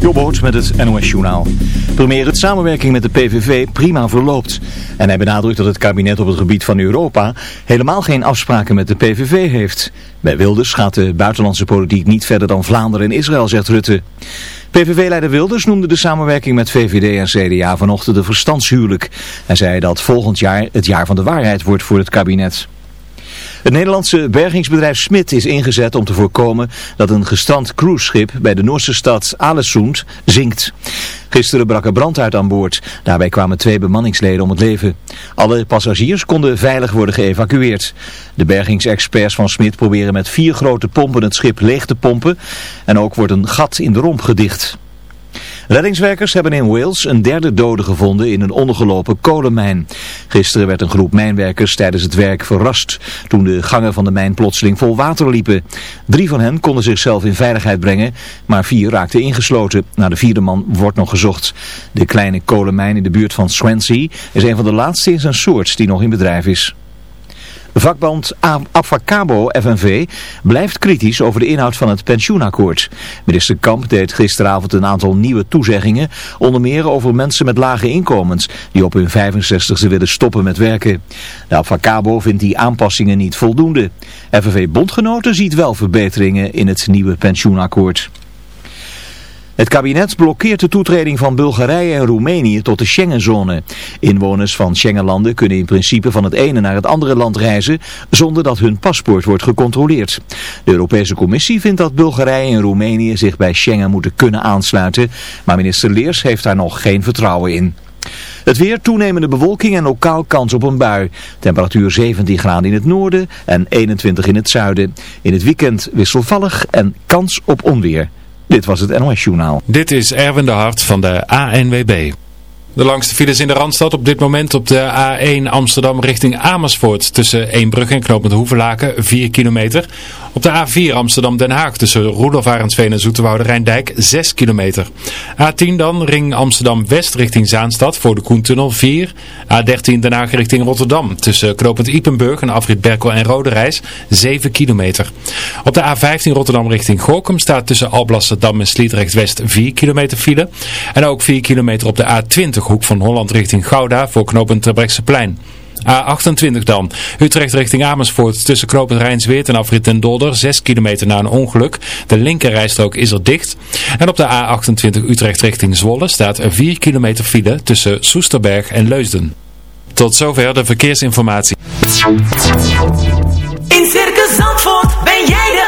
Jobboot met het NOS Journaal. Premier het samenwerking met de PVV prima verloopt. En hij benadrukt dat het kabinet op het gebied van Europa helemaal geen afspraken met de PVV heeft. Bij Wilders gaat de buitenlandse politiek niet verder dan Vlaanderen en Israël, zegt Rutte. PVV-leider Wilders noemde de samenwerking met VVD en CDA vanochtend een verstandshuwelijk. Hij zei dat volgend jaar het jaar van de waarheid wordt voor het kabinet. Het Nederlandse bergingsbedrijf Smit is ingezet om te voorkomen dat een gestrand cruiseschip bij de Noorse stad Alesund zinkt. Gisteren brak er brand uit aan boord. Daarbij kwamen twee bemanningsleden om het leven. Alle passagiers konden veilig worden geëvacueerd. De bergingsexperts van Smit proberen met vier grote pompen het schip leeg te pompen. En ook wordt een gat in de romp gedicht. Reddingswerkers hebben in Wales een derde dode gevonden in een ondergelopen kolenmijn. Gisteren werd een groep mijnwerkers tijdens het werk verrast toen de gangen van de mijn plotseling vol water liepen. Drie van hen konden zichzelf in veiligheid brengen, maar vier raakten ingesloten. Naar de vierde man wordt nog gezocht. De kleine kolenmijn in de buurt van Swansea is een van de laatste in zijn soort die nog in bedrijf is. Vakbond Abfacabo FNV blijft kritisch over de inhoud van het pensioenakkoord. Minister Kamp deed gisteravond een aantal nieuwe toezeggingen, onder meer over mensen met lage inkomens die op hun 65ste willen stoppen met werken. De Abfacabo vindt die aanpassingen niet voldoende. FNV-bondgenoten ziet wel verbeteringen in het nieuwe pensioenakkoord. Het kabinet blokkeert de toetreding van Bulgarije en Roemenië tot de Schengenzone. Inwoners van Schengenlanden kunnen in principe van het ene naar het andere land reizen zonder dat hun paspoort wordt gecontroleerd. De Europese Commissie vindt dat Bulgarije en Roemenië zich bij Schengen moeten kunnen aansluiten, maar minister Leers heeft daar nog geen vertrouwen in. Het weer, toenemende bewolking en lokaal kans op een bui. Temperatuur 17 graden in het noorden en 21 in het zuiden. In het weekend wisselvallig en kans op onweer. Dit was het NOS Journaal. Dit is Erwin de Hart van de ANWB. De langste files in de Randstad op dit moment op de A1 Amsterdam richting Amersfoort tussen Eembrug en Knopend Hoevelaken 4 kilometer. Op de A4 Amsterdam-Den Haag tussen Roelof en Zoeterwoude Rijndijk 6 kilometer. A10 dan ring Amsterdam-West richting Zaanstad voor de Koentunnel 4. A13 Den Haag richting Rotterdam tussen Knopend Ipenburg en Afrit Berkel en Roderijs 7 kilometer. Op de A15 Rotterdam richting Gorkum staat tussen Alblasserdam en Sliedrecht-West 4 kilometer file. En ook 4 kilometer op de A20 hoek van Holland richting Gouda voor knooppunt Terbrechtseplein. A28 dan. Utrecht richting Amersfoort tussen knooppunt Rijnsweert en afrit ten Dolder 6 kilometer na een ongeluk. De linkerrijstrook is er dicht. En op de A28 Utrecht richting Zwolle staat er 4 kilometer file tussen Soesterberg en Leusden. Tot zover de verkeersinformatie. In Circus Zandvoort ben jij de.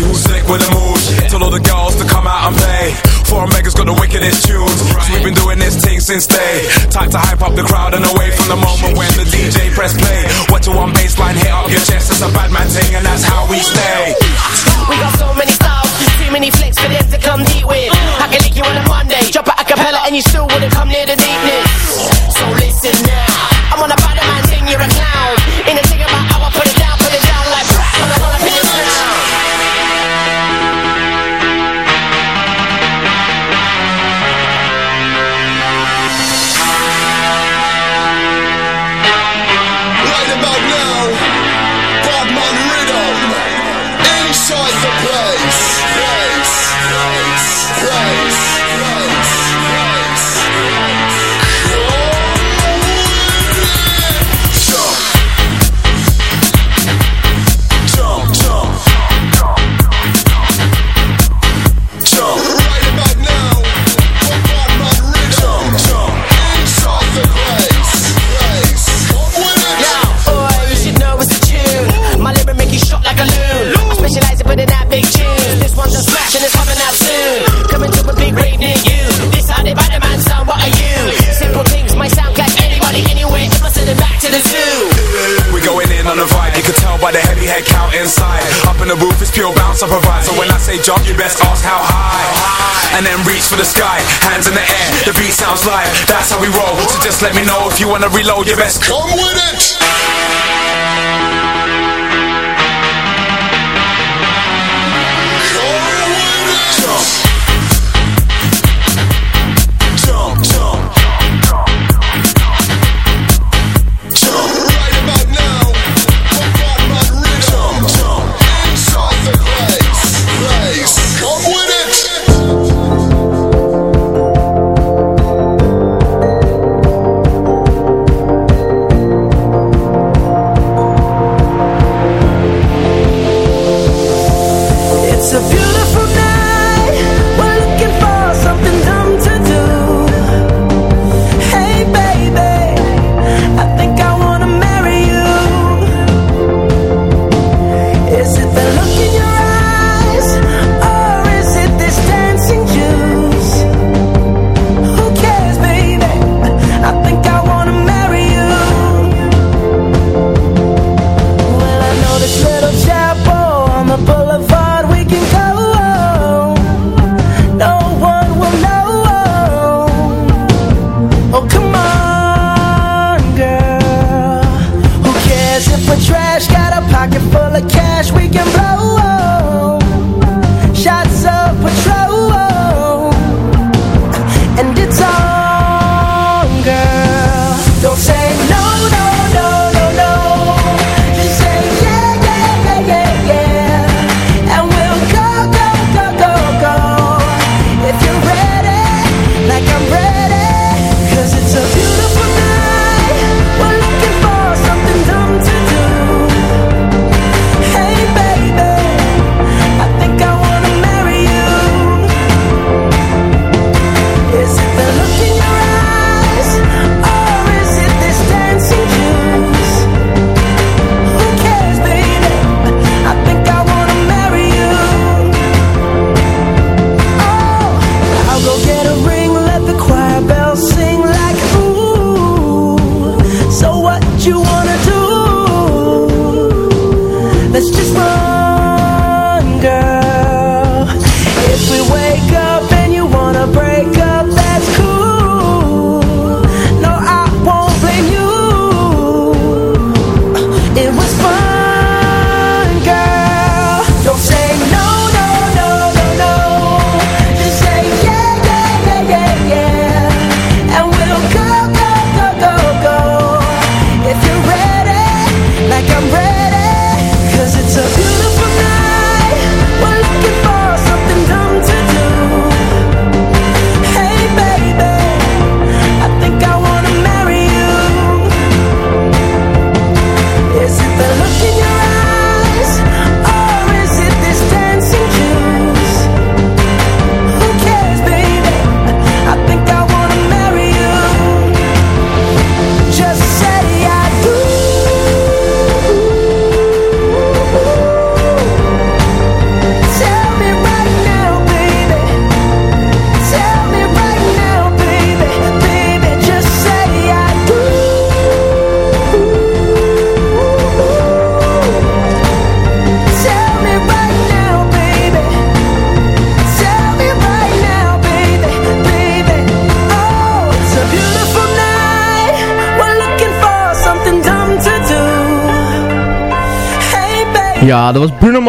Who's sick with the mood. Tell all the girls to come out and play. Foreign Mega's got the wickedest tunes. So we've been doing this thing since day. Time to hype up the crowd and away from the moment when the DJ press play. What to one baseline, hit up your chest. That's a bad man thing, and that's how we stay. We got so many styles, too many flicks for them to come deep with. I can lick you on a Monday, drop a acapella, and you still wouldn't come near the deepness. So listen now, I'm on a bad man thing, you're a clown. In a head count inside. Up in the roof, it's pure bounce I provide. So when I say jump, you best ask how high. And then reach for the sky, hands in the air. The beat sounds live, that's how we roll. So just let me know if you wanna reload, you best Come with it.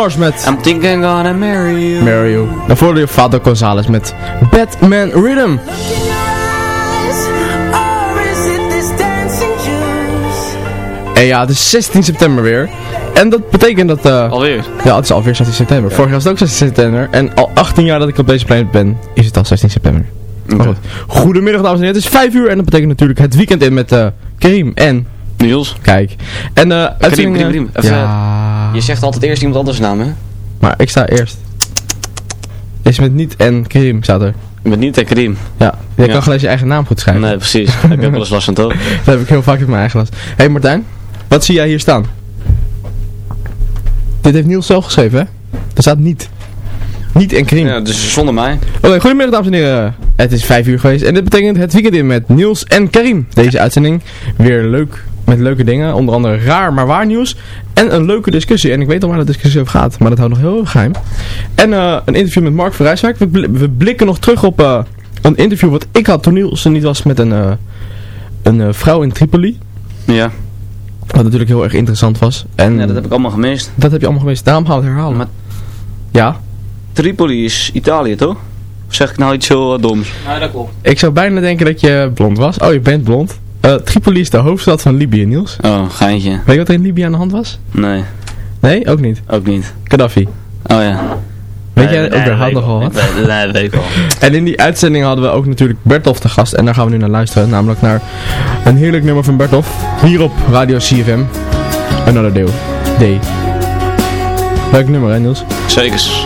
Mars met I'm thinking gonna marry you. Marry You. Daarvoor je Fado Gonzalez met Batman Rhythm. En ja, het is 16 september weer. En dat betekent dat... eh, Alweer? Ja, het is alweer 16 september. Vorig jaar was het ook 16 september. En al 18 jaar dat ik op deze planeet ben, is het al 16 september. Maar goed. Goedemiddag dames en heren, het is 5 uur en dat betekent natuurlijk het weekend in met eh Karim en... Niels. Kijk. En eh... Karim, uitzending, Karim, Karim. Even, ja... Je zegt altijd eerst iemand anders naam, hè? Maar ik sta eerst. Is met niet en Karim staat er. Met niet en Karim. Ja, je Ja. kan gelijk je eigen naam goed schrijven. Nee, precies. Daar heb je ook wel eens last van, toch? Dat heb ik heel vaak in mijn eigen last. Hé hey Martijn, wat zie jij hier staan? Dit heeft Niels zelf geschreven, hè? Er staat niet. Niet en Karim. Ja, dus zonder mij. Oké, goedemiddag dames en heren. Het is 5 uur geweest en dit betekent het weekend in met Niels en Karim. Deze uitzending weer leuk met leuke dingen. Onder andere raar maar waar nieuws. En een leuke discussie. En ik weet al waar de discussie over gaat, maar dat houdt nog heel erg geheim. En eh, een interview met Mark van Rijswijk. We, bl- we blikken nog terug op eh, een interview wat ik had toen Niels er niet was met een, eh, een eh, vrouw in Tripoli. Ja. Wat natuurlijk heel erg interessant was. En ja, dat heb ik allemaal gemist. dat heb je allemaal gemist. Daarom gaan we het herhalen. Maar- Ja, Tripoli is Italië, toch? Of zeg ik nou iets heel doms? Ja, dat klopt. ik zou bijna denken dat je blond was. Oh, je bent blond. Eh, Tripoli is de hoofdstad van Libië, Niels. Oh, geintje. Weet je wat er in Libië aan de hand was? Nee, Nee, ook niet. ook niet. Gaddafi. Oh ja. Weet Nee, jij nee, ook daar had nogal wat? Nee, nee, dat weet ik wel. En in die uitzending hadden we ook natuurlijk Bertolf te gast. En daar gaan we nu naar luisteren. Namelijk naar een heerlijk nummer van Bertolf. Hier op Radio CFM. Another Day. Day. Leuk nummer hè Niels? Zekers.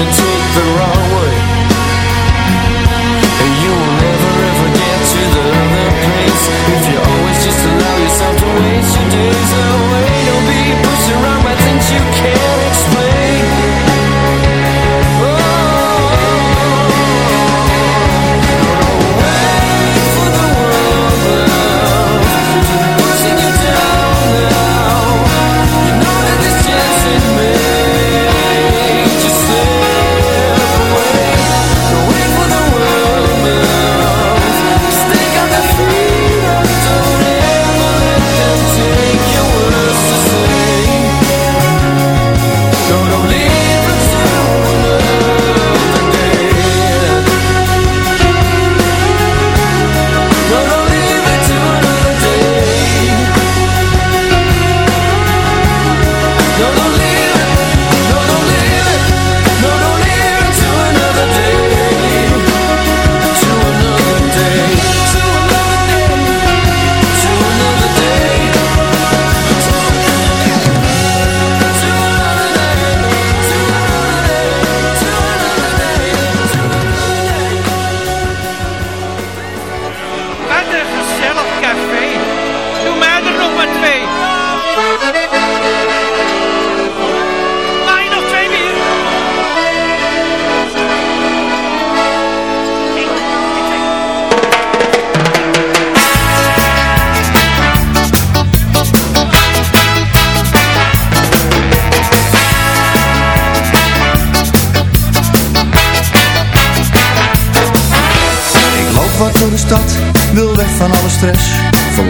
into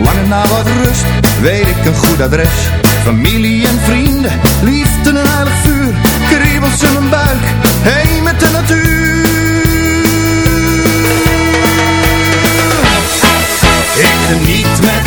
verlangen na wat rust Weet ik een goed adres. Familie en vrienden, liefde en heilig vuur. Kriebels in mijn buik, heen met de natuur. Ik geniet met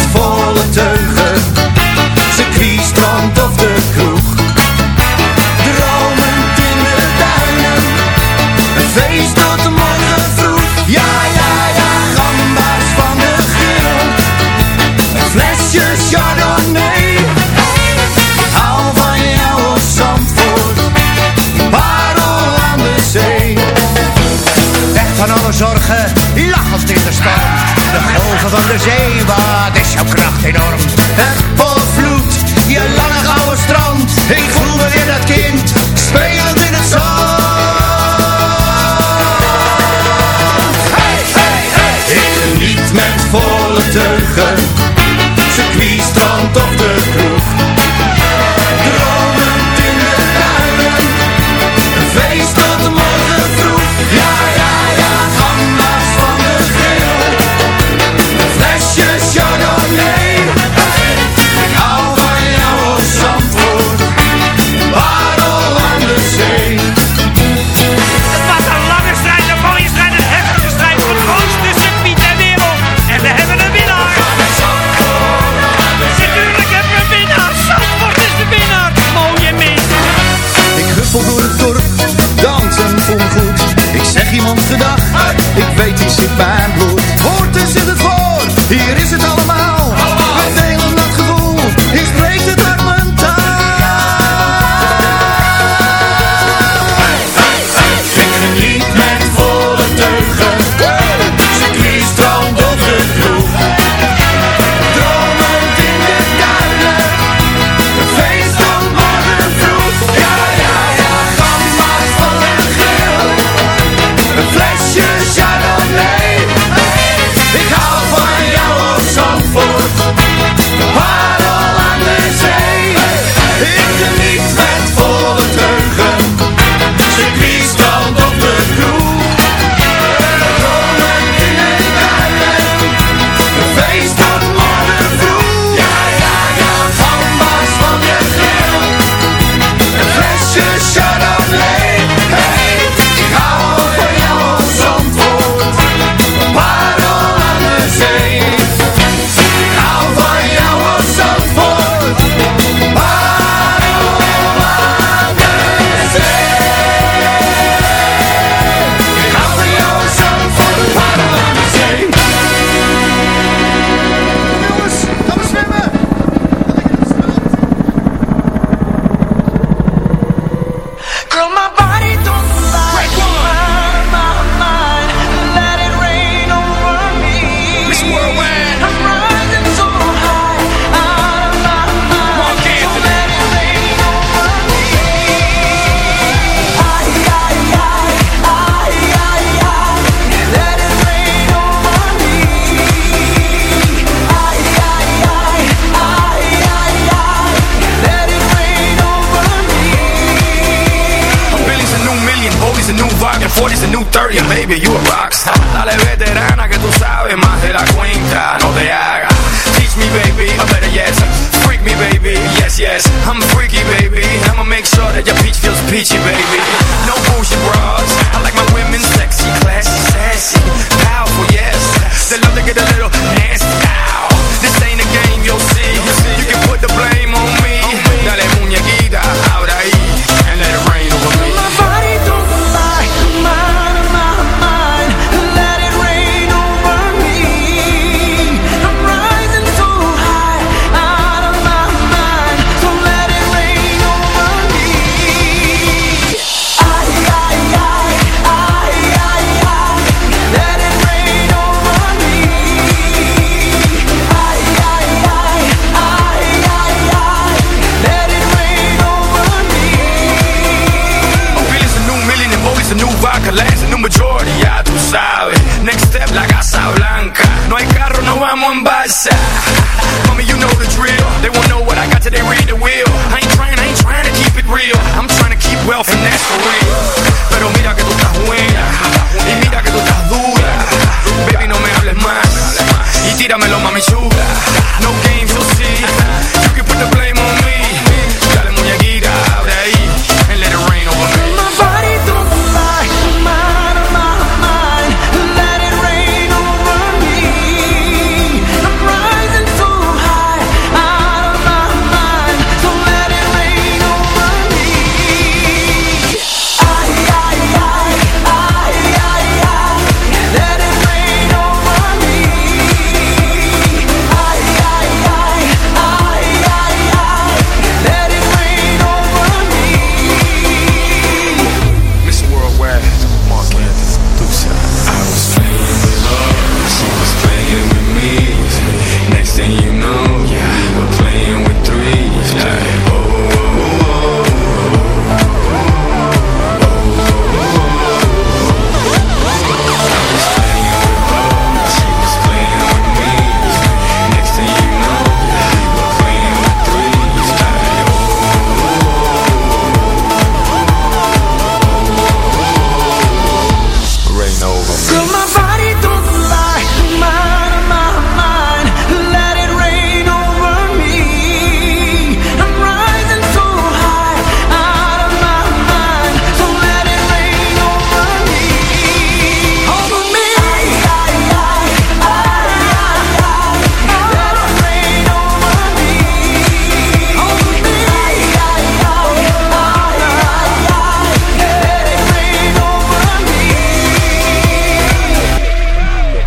van de zee, wat is jouw kracht enorm? Het volvloed, je lange gouden strand, ik voel me weer dat kind, speelend in het zand. Hey, hey, hey! Geniet met volle teugen, circuit, strand of de Bye.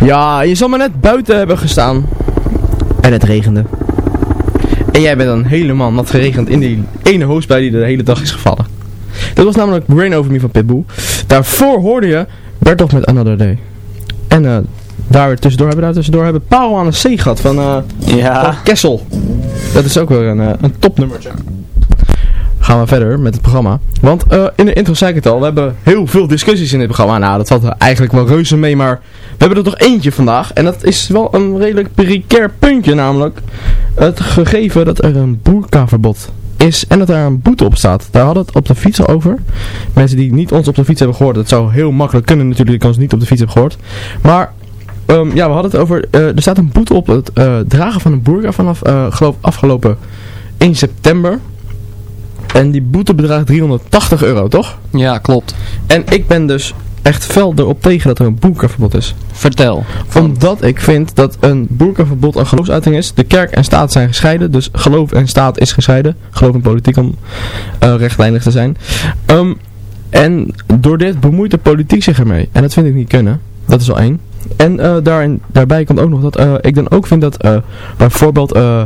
Ja, je zal maar net buiten hebben gestaan. En het regende. En jij bent dan helemaal nat geregend in die ene hoosbui die de hele dag is gevallen. Dat was namelijk Rain Over Me van Pitbull. Daarvoor hoorde je Bertolf met Another Day. En eh, daar weer tussendoor hebben we daar tussendoor hebben Paul aan de Zee gehad van, eh Ja. van Kessel. Dat is ook weer een, eh, een topnummertje. Gaan we verder met het programma. Want in de intro zei ik het al, we hebben heel veel discussies in dit programma. Nou, dat valt er eigenlijk wel reuze mee, maar we hebben er toch eentje vandaag. En dat is wel een redelijk precair puntje, namelijk het gegeven dat er een boerkaverbod is en dat daar een boete op staat. Daar hadden we het op de fiets al over. Mensen die niet ons op de fiets hebben gehoord, dat zou heel makkelijk kunnen natuurlijk, als ze niet op de fiets hebben gehoord. Maar ehm, ja, we hadden het over, eh, er staat een boete op het eh, dragen van een boerka vanaf, eh, geloof afgelopen 1 september. En die boete bedraagt 380 euro, toch? Ja, klopt. En ik ben dus echt fel erop tegen dat er een boerkaverbod is. Vertel. Omdat ik vind dat een boerkaverbod een geloofsuiting is. De kerk en staat zijn gescheiden, dus geloof en staat is gescheiden. Geloof en politiek om eh, rechtlijnig te zijn. Ehm, en door dit bemoeit de politiek zich ermee. En dat vind ik niet kunnen. Dat is al één. En eh, daarin, daarbij komt ook nog dat eh, ik dan ook vind dat eh, bijvoorbeeld eh,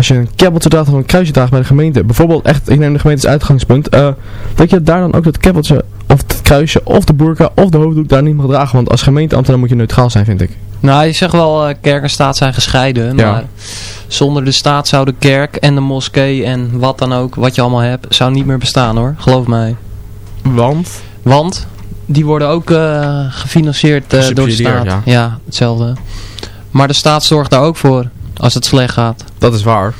als je een kebbeltje draagt of een kruisje draagt bij de gemeente. Bijvoorbeeld echt, ik neem de gemeente als uitgangspunt. eh, dat je daar dan ook dat kebbeltje of het kruisje of de burka of de hoofddoek daar niet mag dragen. Want als gemeenteambtenaar moet je neutraal zijn vind ik. Nou, je zegt wel, eh, kerk en staat zijn gescheiden. Ja. Maar zonder de staat zou de kerk en de moskee en wat dan ook, wat je allemaal hebt, zou niet meer bestaan hoor. Geloof mij. Want? Want die worden ook eh, gefinancierd door de staat. ja. hetzelfde. Maar de staat zorgt daar ook voor als het slecht gaat. Dat is waar.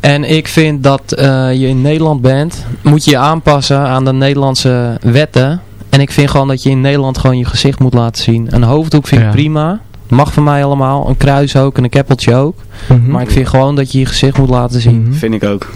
En ik vind dat eh, je in Nederland bent, moet je je aanpassen aan de Nederlandse wetten. En ik vind gewoon dat je in Nederland gewoon je gezicht moet laten zien. Een hoofddoek vind ik Ja. prima. Mag van mij allemaal. Een kruis ook en een keppeltje ook. Mhm. Maar ik vind gewoon dat je je gezicht moet laten zien. Vind ik ook.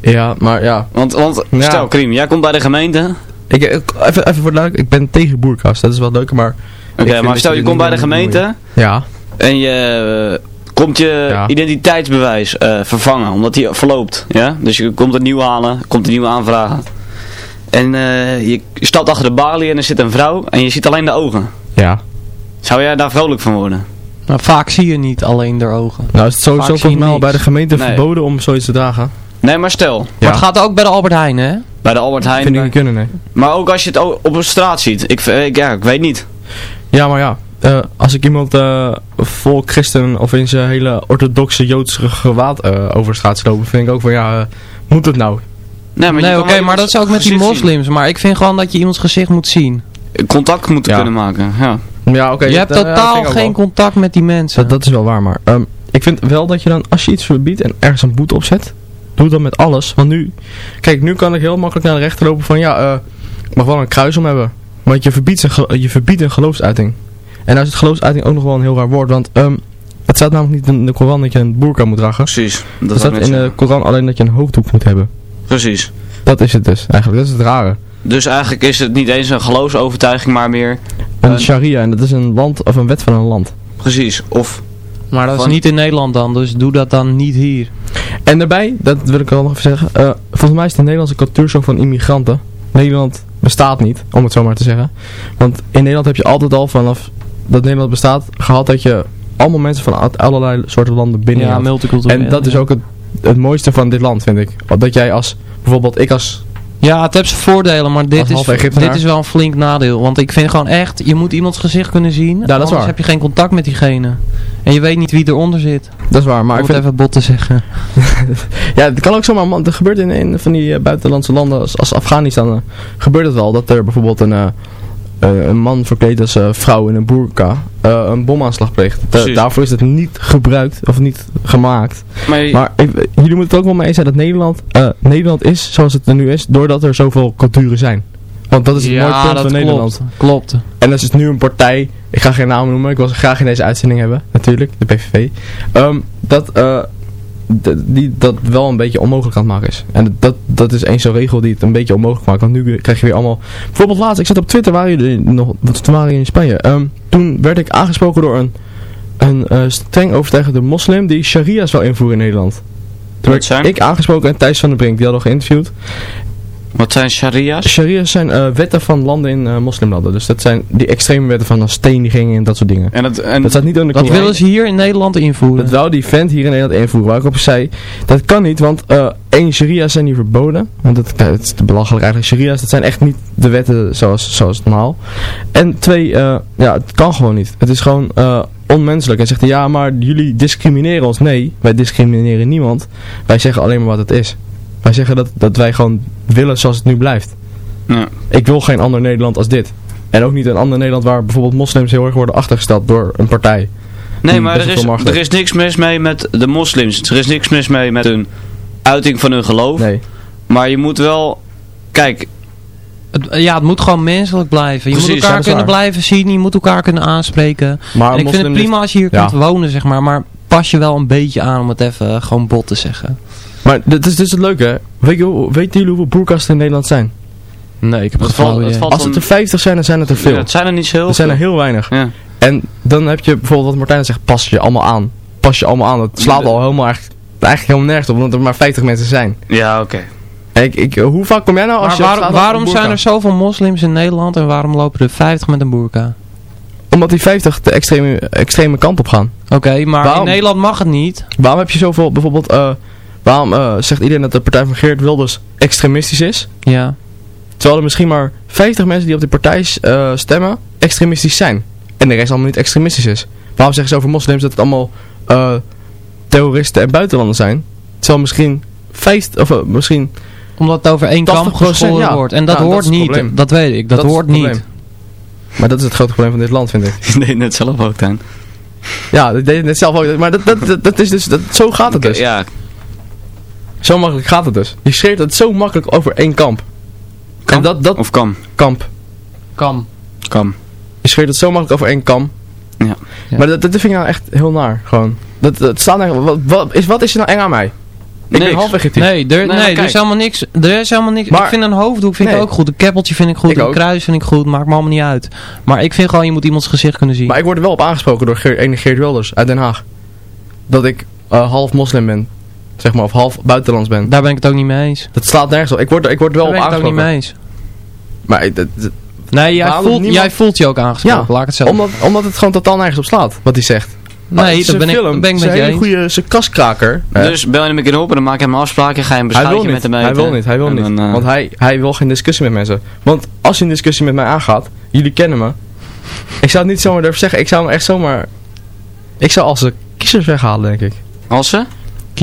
Ja, maar ja. Want, want Ja. stel, Krim, jij komt bij de gemeente. Ik, ik- even, even voor de duidelijk, ik ben tegen boerka's. Dat is wel leuk, maar... Oké, maar stel je komt bij de gemeente. Ja. en je komt je Ja. identiteitsbewijs eh, vervangen, omdat die verloopt. Ja? Dus je komt een nieuw halen, komt een nieuwe aanvragen. En eh, je stapt achter de balie en er zit een vrouw en je ziet alleen de ogen. Ja. Zou jij daar vrolijk van worden? Maar vaak zie je niet alleen de ogen. Nou is het sowieso volgens mij al bij de gemeente Nee. verboden om zoiets te dragen. Nee, maar stel, Maar het gaat ook bij de Albert Heijn, hè? bij de Albert Heijn. Vind ik niet kunnen, nee. Maar ook als je het op een straat ziet. Ik, ik, ja, ik weet niet. Ja, maar ja. Eh, als ik iemand eh vol christen of in zijn hele orthodoxe joodse gewaad eh, over de straat lopen, vind ik ook van ja, moet het nou? Nee, maar, Nee, oké, maar dat is ook met die zien. moslims. Maar ik vind gewoon dat je iemands gezicht moet zien. Contact moeten Ja. kunnen maken. Ja. Ja, oké. je hebt totaal geen contact met die mensen. Dat, dat is wel waar, maar ehm, ik vind wel dat je dan, als je iets verbiedt en ergens een boete opzet, doe dat met alles. Want nu, kijk, nu kan ik heel makkelijk naar de rechter lopen van ja, eh, ik mag wel een kruis om hebben. Want je verbiedt een, je verbiedt een geloofsuiting. En nou is het geloofsuiting ook nog wel een heel raar woord, want ehm, het staat namelijk niet in de Koran dat je een boerka moet dragen. Precies. Dat staat in de Koran alleen dat je een hoofddoek moet hebben. Precies. Dat is het dus, eigenlijk. Dat is het rare. Dus eigenlijk is het niet eens een geloofsovertuiging, maar meer... Een Een- sharia, en dat is een land, of een wet van een land. Precies. Of... Maar dat is niet in Nederland dan, dus doe dat dan niet hier. En daarbij, dat wil ik wel nog even zeggen, eh, volgens mij is de Nederlandse cultuur zo van immigranten. Nederland bestaat niet, om het zo maar te zeggen. Want in Nederland heb je altijd al vanaf dat Nederland bestaat gehad dat je allemaal mensen van allerlei soorten landen binnen Ja, multicultureel. En dat is ja. ook het, het mooiste van dit land, vind ik. Dat jij als, bijvoorbeeld ik als, Ja, het heeft zijn voordelen, maar dit is, dit is wel een flink nadeel. Want ik vind gewoon echt, je moet iemands gezicht kunnen zien. dat is anders waar. heb je geen contact met diegene. En je weet niet wie eronder zit. dat is waar, maar Om ik het vind, even bot te zeggen. ja, het kan ook zomaar, man, er gebeurt in een van die eh, buitenlandse landen als, als Afghanistan, eh, gebeurt het wel dat er bijvoorbeeld een, eh, eh, een man verkleed als eh, vrouw in een boerka eh, een bomaanslag pleegt. Da- daarvoor is het niet gebruikt of niet gemaakt. Maar, Maar ik- jullie moeten het ook wel mee eens zijn dat Nederland, Nederland is zoals het er nu is, doordat er zoveel culturen zijn. Want dat is het mooie punt van Nederland. klopt. klopt. En dat is nu een partij ik ga geen naam noemen, ik wil ze graag in deze uitzending hebben, natuurlijk, de PVV. Ehm, dat, eh, die dat wel een beetje onmogelijk aan het maken is. En dat, dat is eens zo'n regel die het een beetje onmogelijk maakt. Want nu krijg je weer allemaal... Bijvoorbeeld laatst, ik zat op Twitter, waren jullie nog, wat toen waren jullie in Spanje. Ehm, toen werd ik aangesproken door een, een eh, streng overtuigende moslim die sharia's wil invoeren in Nederland. Toen werd ik aangesproken en Thijs van der Brink, die hadden al geïnterviewd. Wat zijn sharia's? Sharia's zijn eh, wetten van landen in eh, moslimlanden. Dus dat zijn die extreme wetten van stenigingen en dat soort dingen. En dat, en dat staat niet onder Dat willen ze hier in Nederland invoeren. Dat wou die vent hier in Nederland invoeren. Waar ik op zei, dat kan niet, want eh één, sharia's zijn hier verboden. Want dat, het is te belachelijk eigenlijk. Sharia's, dat zijn echt niet de wetten zoals, zoals normaal. En twee, eh, ja, het kan gewoon niet. Het is gewoon eh, onmenselijk. En zegt hij, ja, maar jullie discrimineren ons. Nee, wij discrimineren niemand. Wij zeggen alleen maar wat het is. Wij zeggen dat, dat wij gewoon willen zoals het nu blijft. Ja. Ik wil geen ander Nederland als dit. En ook niet een ander Nederland waar bijvoorbeeld moslims heel erg worden achtergesteld door een partij. Nee, maar er is, er is niks mis mee met de moslims. Er is niks mis mee met hun uiting van hun geloof. Nee. Maar je moet wel... Kijk, Het- ja, het moet gewoon menselijk blijven. Je Precies, moet elkaar kunnen waar. blijven zien. Je moet elkaar kunnen aanspreken. Maar en ik vind het prima als je hier Ja. kunt wonen, zeg maar. Maar pas je wel een beetje aan om het even gewoon bot te zeggen. Maar dat is dus het leuke, hè? Weet je, hoe- weten jullie hoeveel boerkasten in Nederland zijn? Nee, ik heb het het het valt Als het er 50 zijn, dan zijn het er veel. Ja, het zijn er niet zo heel er zijn er veel. heel weinig. Ja. En dan heb je bijvoorbeeld wat Martijn zegt, pas je allemaal aan. Pas je allemaal aan. Dat slaat al helemaal eigenlijk, eigenlijk helemaal nergens op, omdat er maar 50 mensen zijn. Ja, oké. Ik, ik, hoe vaak kom jij nou als Maar je waar- waarom zijn er zoveel moslims in Nederland en waarom lopen er 50 met een boerka? Omdat die 50 de extreme, extreme kant op gaan. Oké, maar Waarom? in Nederland mag het niet. Waarom heb je zoveel, bijvoorbeeld, eh, waarom eh, zegt iedereen dat de partij van Geert Wilders extremistisch is? Ja. Terwijl er misschien maar 50 mensen die op die partij eh, stemmen extremistisch zijn. En de rest allemaal niet extremistisch is. Waarom zeggen ze over moslims dat het allemaal eh, terroristen en buitenlanders zijn? Terwijl misschien 50, of misschien... Omdat het over één kamp 80%, geschoren ja. wordt. En dat dat hoort niet. probleem. Dat weet ik. Dat, hoort niet. Maar dat is het grote probleem van dit land, vind ik. Nee, net zelf ook, Tijn. Ja, dat deed je net zelf ook. Maar dat, dat, dat, dat is dus, dat, zo gaat het dus. Ja, Zo makkelijk gaat het dus. Je scheert het zo makkelijk over één kamp. En dat, dat, of kam. kamp. Kam. Kam. Je scheert het zo makkelijk over één kam. Ja. Maar dat, dat vind ik nou echt heel naar. Gewoon. Dat, dat staat eigenlijk, wat, wat, is, wat is er nou eng aan mij? Ik ben half vegetarisch. Nee, er, maar nee, er is helemaal niks. Er is helemaal niks. Maar- ik vind een hoofddoek vind ik Nee. ook goed. Een keppeltje vind ik goed. Ik een ook. kruis vind ik goed. Maakt me allemaal niet uit. Maar ik vind gewoon, je moet iemands gezicht kunnen zien. Maar ik word er wel op aangesproken door Geert, ene Geert Wilders uit Den Haag. Dat ik eh, half moslim ben. Zeg maar, of half buitenlands ben. Daar ben ik het ook niet mee eens. Dat slaat nergens op. Ik word, ik word wel Daar op ben ik het ook aangesproken. niet mee eens. Maar dat, dat- Nee, jij voelt, niemand- jij voelt je ook aangesproken. ja, Laat ik het zo. omdat, omdat het gewoon totaal nergens op slaat. Wat hij zegt. Het nee, is dat ben ik, dat ben ik met is je een goede zijn kaskraker. Dus bel je hem een keer op en dan maak je hem een afspraak en ga je Hij besluitje niet, met hem hij eten. wil niet, hij wil En niet. dan, eh, Want hij, hij wil geen discussie met mensen. Want als je een discussie met mij aangaat, jullie kennen me. Ik zou het niet zomaar durven zeggen, ik zou hem echt zomaar... Ik zou als ze kiezers weghalen, denk ik. Als ze?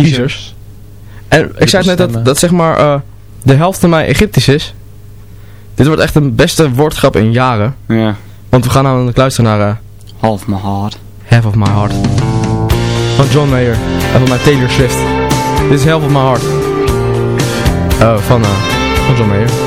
Kiezers. En ik zei net dat, dat zeg maar eh, de helft van mij Egyptisch is. Dit wordt echt een beste woordgrap in jaren. Ja. Want we gaan namelijk luisteren naar eh, Half my heart. Half of My Heart. Van John Mayer. En van mij Taylor Swift. Dit is Half of My Heart. Eh, van, van John Mayer.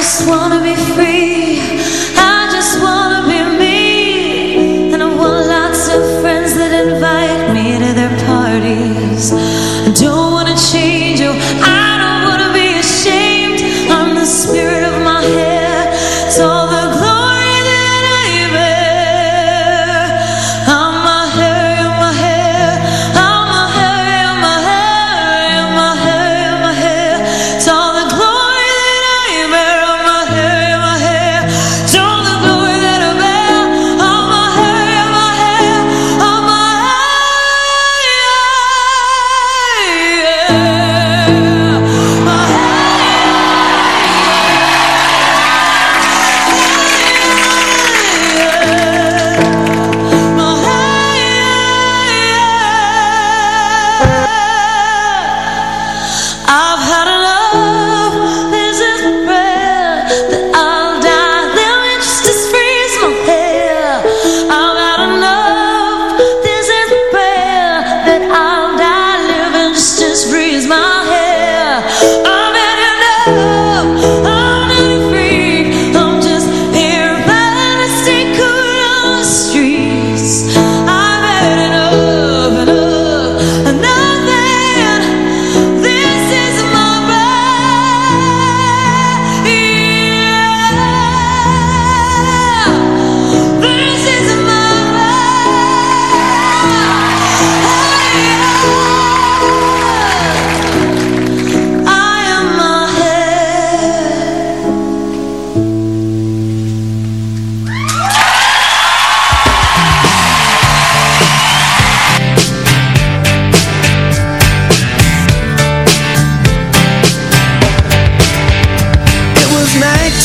Just wanna be free.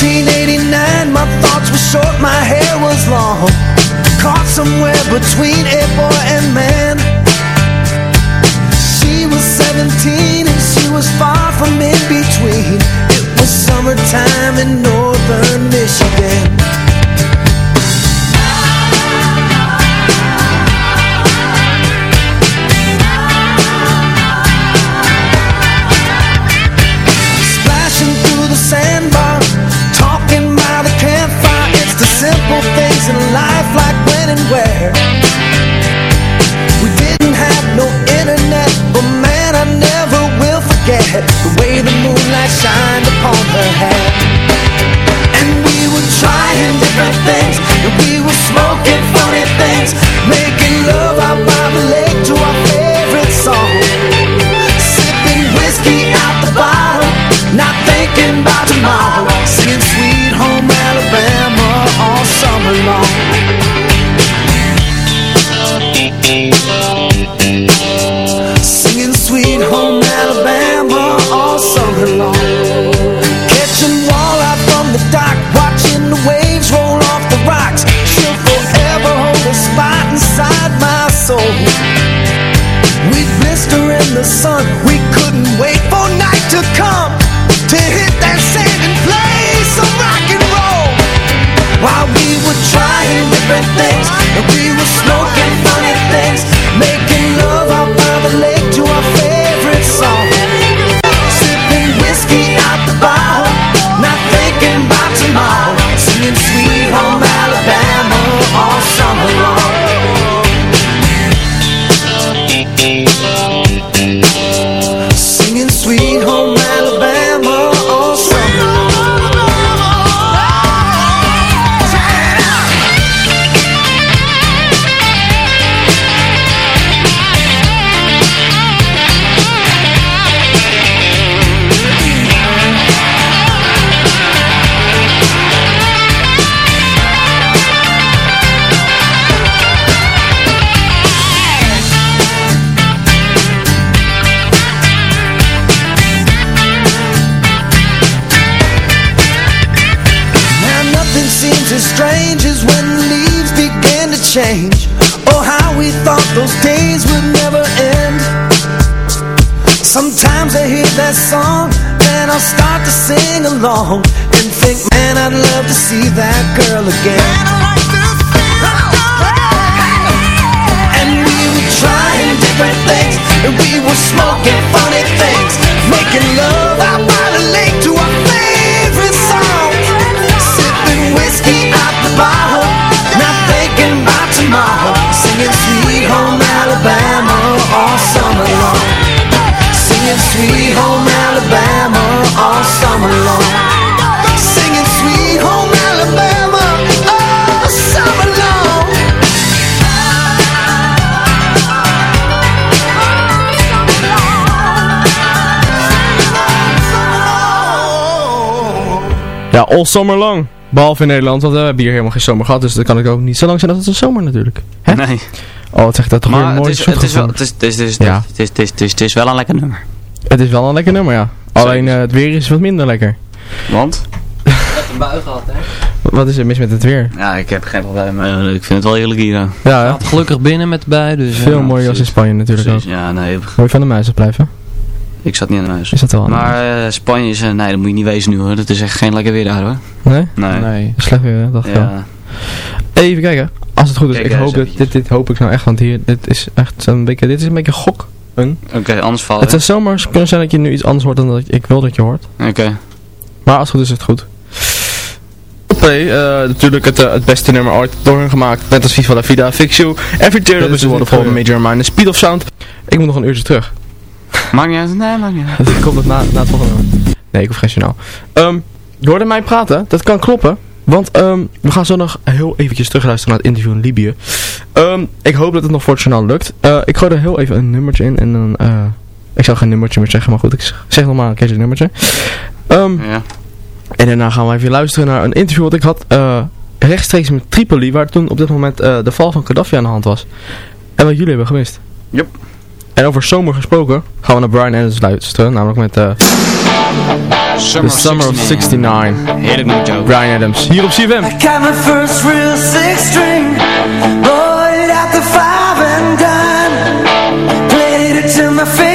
sin all summer long. Behalve in Nederland, want we hebben hier helemaal geen zomer gehad. Dus dan kan ik ook niet zo lang zijn dat het een zomer natuurlijk. Hè? Nee. Oh, wat zegt dat toch weer Maar een het mooi is, het, is wel, het, is, het, is, het, is, Ja. het, is, het, is, het, is, het is wel een lekker nummer. Het is wel een lekker nummer, ja. Alleen eh, het weer is wat minder lekker. Want? een bui gehad, hè? Wat is er mis met het weer? Ja, ik heb geen probleem. maar ik vind het wel heerlijk hier. hè. Ja? Gaat gelukkig binnen met de bui, dus... Veel ja. mooier als in Spanje natuurlijk Precies, ook. ja, nee. Moet je van de muis blijven? Ik zat niet aan de huis. Is dat wel Maar eh, Spanje is, eh, nee, dat moet je niet wezen nu hoor. Dat is echt geen lekker weer daar hoor. Nee? Nee. Nee. Slecht weer, hè? dacht ik wel. Ja. Even kijken. Als het goed is, Kijk, ik eh, hoop dat, dit, dit hoop ik nou echt, want hier, dit is echt een beetje, dit is een beetje gok. Een. Oké, anders vallen. Het zou zomaar kunnen zijn dat je nu iets anders hoort dan dat ik wil dat je hoort. Oké. Maar als het goed is, is het goed. Play, eh, natuurlijk het, het beste nummer ooit door hun gemaakt. Net als Viva la Vida, Fix You, Every Tear Up is a Waterfall, Major Mine, Speed of Sound. Ik moet nog een uurtje terug. Maakt niet uit. Nee, maakt niet uit. Dat komt het na, na het volgende. Nee, ik hoef geen journaal. Ehm, je hoorde mij praten, dat kan kloppen. Want ehm, we gaan zo nog heel eventjes terugluisteren naar het interview in Libië. Ehm, ik hoop dat het nog voor het journaal lukt. Eh, ik gooi er heel even een nummertje in en dan... eh, ik zou geen nummertje meer zeggen, maar goed, ik zeg- nog maar een keer een nummertje. Ehm, Ja. en daarna gaan we even luisteren naar een interview wat ik had eh, rechtstreeks met Tripoli, waar toen op dit moment de val van Gaddafi aan de hand was. En wat jullie hebben gemist. Yep. En over zomer gesproken, gaan we naar Brian Adams luisteren, namelijk met eh The Summer of 69. Heerlijk nummer Joe. Brian Adams, hier op CFM. I got my first real six string Bought it at the five and dime Played it till my fingers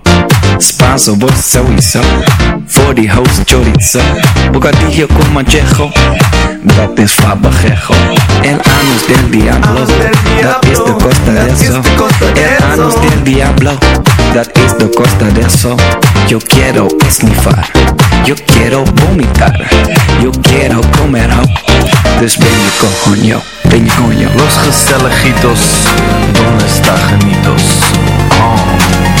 Spanso, vos sowieso. Voor die host chorizo. Bocadillo con manchejo. Dat is fabajejo. El anus del diablo. Dat is de costa de eso. El anus del diablo. Dat is de costa de eso. Yo quiero esnifar. Yo quiero vomitar. Yo quiero comer. Dus ben je coño. Ben je coño. Los gezelligitos, donde está genitos? Oh.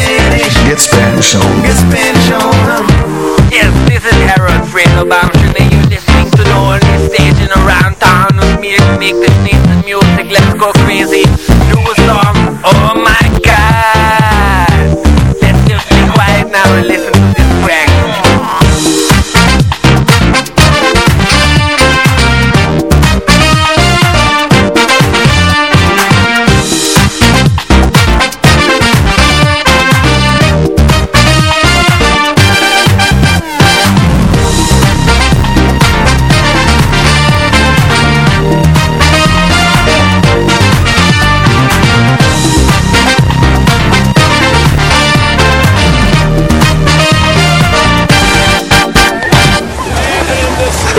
Get Spanish. Get Spanish on. Get Spanish on. Yes, this is Harold Friedelbaum. Should they you listening to the only station around town with me to make this nice music? Let's go crazy. Do a song.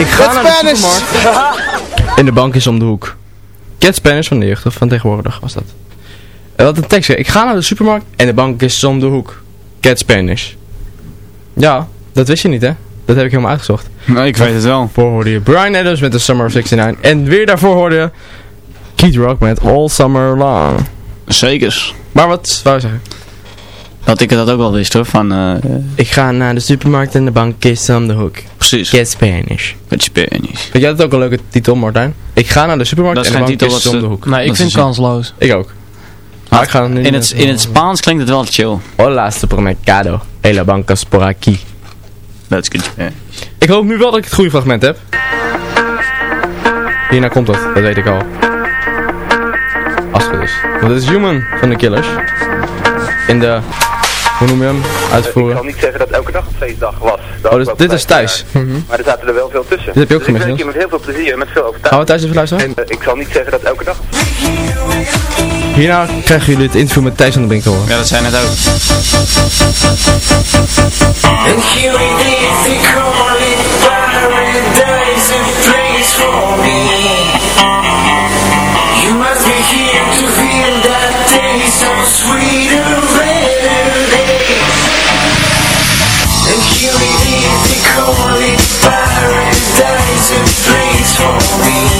Ik ga Get naar de Spanish. supermarkt. En de bank is om de hoek. Get Spanish van de jeugd, of van tegenwoordig was dat. En wat een tekst, ik ga naar de supermarkt en de bank is om de hoek. Get Spanish. Ja, dat wist je niet hè? Dat heb ik helemaal uitgezocht. Nee, ik weet het wel. Voor hoorde je Brian Adams met The Summer of 69. En weer daarvoor hoorde je Keith Rock met All Summer Long. Zekers. Maar wat wou je zeggen? Dat ik dat ook wel wist hoor, van... eh, Ik ga naar de supermarkt en de bank is om de hoek. Precies. Get Spanish. Get Spanish. Vind jij dat ook een leuke titel, Martijn? Ik ga naar de supermarkt Dat en de bank titel is om de hoek. Nee, ik Dat vind het kansloos. Ik ook. Maar ik ga nu in, het, in het Spaans klinkt het wel chill. Hola supermercado. Hele bancas por aquí. Let's get Spanish. Ik hoop nu wel dat ik het goede fragment heb. Hierna komt het, dat weet ik al. Als het goed is. Want het is Human van de Killers. In de, hoe noem je hem, Ik uitvoeren. zal niet zeggen dat elke dag een feestdag was. Oh, dus dit is thuis. Maar er zaten er wel veel tussen. Dit heb je ook dus ik gemist, werk hier met heel veel plezier en met veel overtuiging. Gaan we thuis even luisteren? En, eh, ik zal niet zeggen dat elke dag... Hierna krijgen jullie het interview met Thijs van de Brink te horen. Ja, dat zijn het ook. And here it is, they call it paradise, a place for me. sorry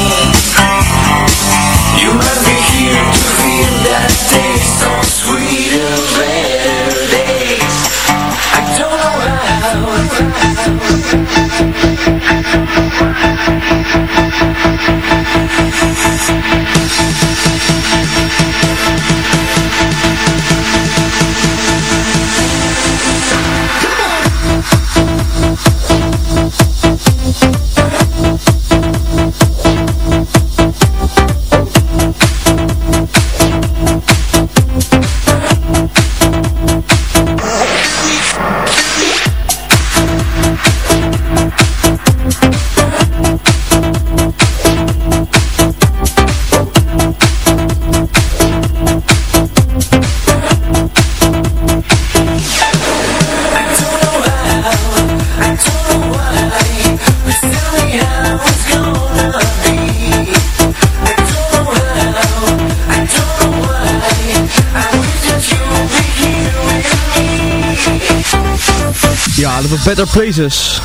Better Places.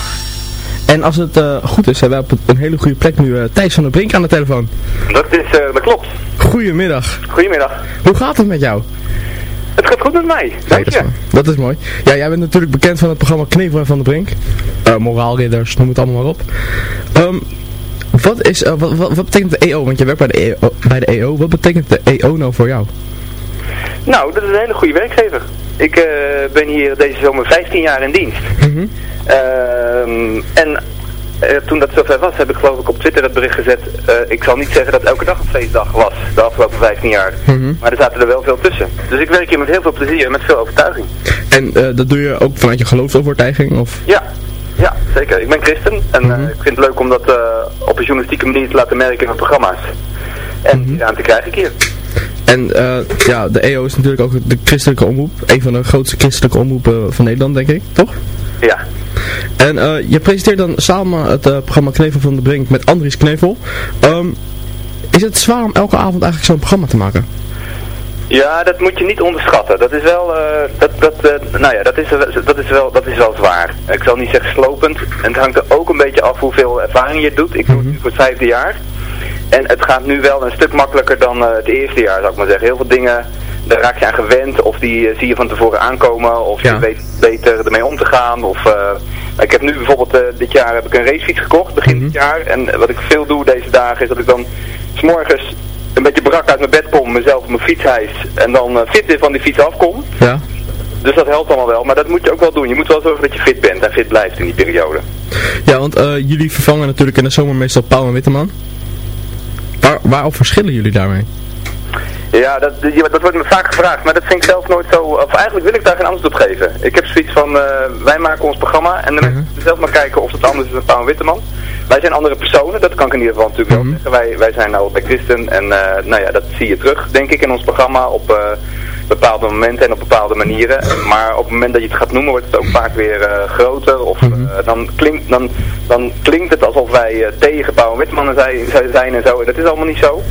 En als het eh, goed is, hebben we op een hele goede plek nu eh, Thijs van der Brink aan de telefoon. Dat, is, eh, dat klopt. Goedemiddag. Goedemiddag. Hoe gaat het met jou? Het gaat goed met mij. Dank dat, is dat is mooi. Ja, jij bent natuurlijk bekend van het programma Knevel en van der Brink. Uh, moraalridders, noem het allemaal maar op. Um, wat, is, uh, wat, wat, wat, betekent de EO? Want je werkt bij de, EO, bij de EO. Wat betekent de EO nou voor jou? Nou, dat is een hele goede werkgever. Ik uh, ben hier deze zomer 15 jaar in dienst. Mm -hmm. uh, en uh, toen dat zover was, heb ik geloof ik op Twitter het bericht gezet. Uh, ik zal niet zeggen dat elke dag een feestdag was, de afgelopen 15 jaar. Mm -hmm. Maar er zaten er wel veel tussen. Dus ik werk hier met heel veel plezier en met veel overtuiging. En dat doe je ook vanuit je geloofsovertuiging? Of? Ja, ja, zeker. Ik ben christen en mm -hmm. ik vind het leuk om dat op een journalistieke manier te laten merken in mijn programma's. En die aan te krijgen hier. En uh, ja, de EO is natuurlijk ook de christelijke omroep. Een van de grootste christelijke omroepen van Nederland, denk ik. Toch? Ja. En uh, je presenteert dan samen het uh, programma Knevel van de Brink met Andries Knevel. Um, is het zwaar om elke avond eigenlijk zo'n programma te maken? Ja, dat moet je niet onderschatten. Dat is wel, uh, dat, dat, uh, nou ja, dat is, dat, is wel, dat is wel zwaar. Ik zal niet zeggen slopend. En het hangt er ook een beetje af hoeveel ervaring je doet. Ik doe het nu voor het vijfde jaar. En het gaat nu wel een stuk makkelijker dan uh, het eerste jaar, zou ik maar zeggen. Heel veel dingen, daar raak je aan gewend. Of die zie je van tevoren aankomen. Of ja. je weet beter ermee om te gaan. Of, ik heb nu bijvoorbeeld, dit jaar heb ik een racefiets gekocht, begin mm -hmm. dit jaar. En wat ik veel doe deze dagen is dat ik dan 's morgens een beetje brak uit mijn bed kom, mezelf op mijn fiets hijs en dan fit weer van die fiets afkom. Ja. Dus dat helpt allemaal wel, maar dat moet je ook wel doen. Je moet wel zorgen dat je fit bent en fit blijft in die periode. Ja, want uh, jullie vervangen natuurlijk in de zomer meestal Paul en Witteman. Waar, waarop verschillen jullie daarmee? Ja, dat, dat wordt me vaak gevraagd, maar dat vind ik zelf nooit zo, of eigenlijk wil ik daar geen antwoord op geven. Ik heb zoiets van, uh, wij maken ons programma en dan uh -huh. zelf maar kijken of het anders is dan Paul Witteman. Wij zijn andere personen, dat kan ik in ieder geval natuurlijk wel zeggen. Wij, wij zijn nou bij Christen en uh, nou ja, dat zie je terug, denk ik, in ons programma op uh, bepaalde momenten en op bepaalde manieren. Maar op het moment dat je het gaat noemen, wordt het ook vaak weer uh, groter. Of mm -hmm. dan, klinkt, dan, dan klinkt het alsof wij tegen Pauw en Witman zijn, zijn en zo. En dat is allemaal niet zo.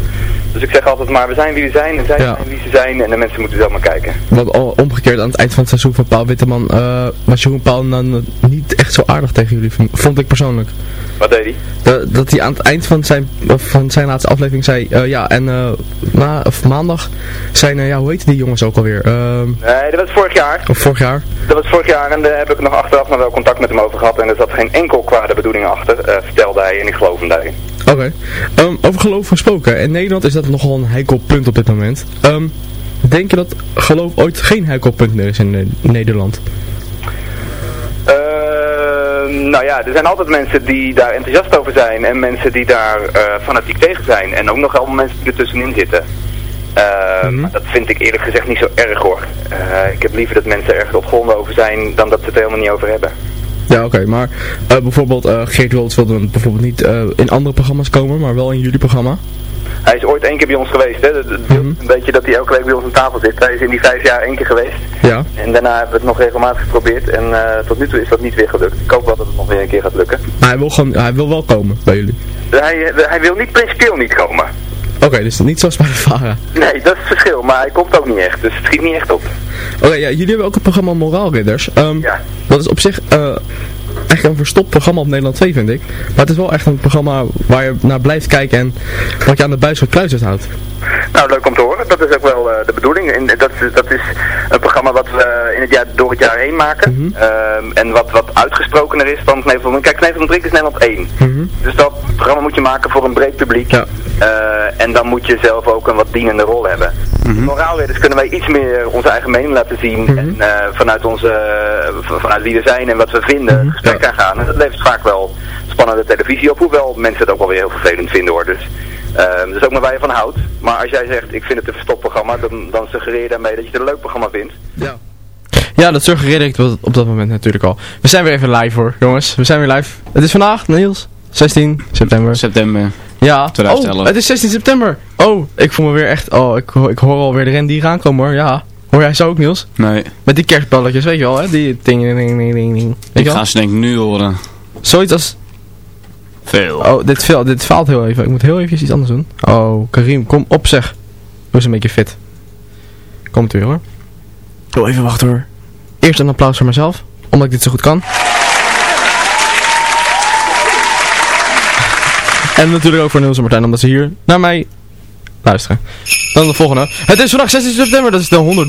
Dus ik zeg altijd maar, we zijn wie we zijn en zij ja. zijn wie ze zijn en de mensen moeten zelf maar kijken. Want omgekeerd, aan het eind van het seizoen van Paul Witteman uh, was Jeroen Paul dan niet echt zo aardig tegen jullie, vond ik persoonlijk. Wat deed hij? Dat, dat hij aan het eind van zijn, van zijn laatste aflevering zei, uh, ja en uh, na, of maandag zijn, ja hoe heet die jongens ook alweer? nee, dat was vorig jaar. Of vorig jaar? Dat was vorig jaar en daar heb ik nog achteraf nog wel contact met hem over gehad en er zat geen enkel kwade bedoeling achter, vertelde hij en ik geloof hem daarin. Oké, okay. um, over geloof gesproken. In Nederland is dat nogal een heikel punt op dit moment. Um, denk je dat geloof ooit geen heikel punt meer is in uh, Nederland? Uh, nou ja, er zijn altijd mensen die daar enthousiast over zijn en mensen die daar uh, fanatiek tegen zijn. En ook nog allemaal mensen die er tussenin zitten. Uh, mm -hmm. Dat vind ik eerlijk gezegd niet zo erg hoor. Uh, ik heb liever dat mensen ergens opgewonden over zijn dan dat ze het er helemaal niet over hebben. Ja, oké, okay, maar uh, bijvoorbeeld uh, Geert Wilders wilde bijvoorbeeld niet in andere programma's komen, maar wel in jullie programma. Hij is ooit één keer bij ons geweest, hè. Het mm -hmm. Een beetje dat hij elke week bij ons aan tafel zit. Hij is in die vijf jaar één keer geweest. Ja. En daarna hebben we het nog regelmatig geprobeerd en tot nu toe is dat niet weer gelukt. Ik hoop wel dat het nog weer een keer gaat lukken. Maar hij wil, gewoon, hij wil wel komen bij jullie? Hij, hij wil niet principieel niet komen. Oké, okay, dus niet zoals bij de VARA. Nee, dat is het verschil, maar hij komt ook niet echt, dus het schiet niet echt op. Oké, okay, ja, jullie hebben ook het programma Moraalridders. Um, ja. Dat is op zich uh, echt een verstopt programma op Nederland 2, vind ik. Maar het is wel echt een programma waar je naar blijft kijken en wat je aan de buis gekluisterd houdt. Nou, leuk om te horen. Dat is ook wel uh, de bedoeling. En dat, dat is een programma wat we in het jaar, door het jaar heen maken. Mm -hmm. um, en wat, wat uitgesprokener is dan Knevel van Kijk, Knevel van is Nederland 1. Mm -hmm. Dus dat programma moet je maken voor een breed publiek. Ja. Uh, en dan moet je zelf ook een wat dienende rol hebben. Mm -hmm. Moraalridders kunnen wij iets meer onze eigen mening laten zien. En uh, vanuit, onze, vanuit wie we zijn en wat we vinden, het gesprek ja. aangaan. En dat levert vaak wel spannende televisie op. Hoewel mensen het ook wel weer heel vervelend vinden hoor. Dus Um, dus ook maar waar je van houdt. Maar als jij zegt, ik vind het een verstopt programma, dan, dan suggereer je daarmee dat je het een leuk programma vindt. Ja. Ja, dat suggereerde ik op dat moment natuurlijk al. We zijn weer even live hoor, jongens. We zijn weer live. Het is vandaag, Niels. 16 september. September. Ja. 2011. Oh, het is 16 september. Oh, ik voel me weer echt... Oh, ik, ik hoor alweer de rendier aankomen hoor. Ja. Hoor jij zo ook, Niels? Nee. Met die kerstballetjes, weet je wel, hè? Die ding, ding, ding, ding, ding. Ik ga ze denk ik nu horen. Zoiets als... Veel. Oh, dit, veel, dit faalt heel even. Ik moet heel even iets anders doen. Oh, Karim, kom op zeg. Doe eens een beetje fit. Komt u hoor. Oh, even wachten hoor. Eerst een applaus voor mezelf. Omdat ik dit zo goed kan. En natuurlijk ook voor Niels en Martijn, omdat ze hier naar mij luisteren. Dan de volgende. Het is vandaag 16 september, dat is de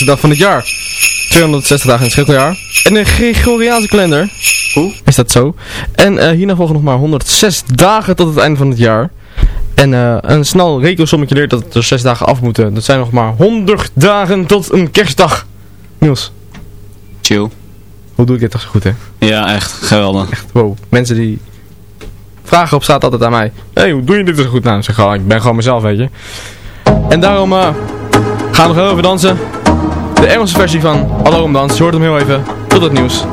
159ste dag van het jaar. 260 dagen in het schrikkeljaar. En de Gregoriaanse kalender. Hoe? Is dat zo? En eh, hierna volgen nog maar 106 dagen tot het einde van het jaar. En eh, een snel rekensommetje leert dat er 6 dagen af moeten. Dat zijn nog maar 100 dagen tot een kerstdag. Niels, Chill. hoe doe ik dit toch zo goed, hè? Ja, echt. Geweldig. Echt, wow. Mensen die vragen op staat altijd aan mij. Hé, hey, hoe doe je dit zo goed? Nou, zeg gewoon, ik ben gewoon mezelf, weet je. En daarom eh, gaan we nog heel even dansen. De Engelse versie van om dans. Je hoort hem heel even. Tot het nieuws.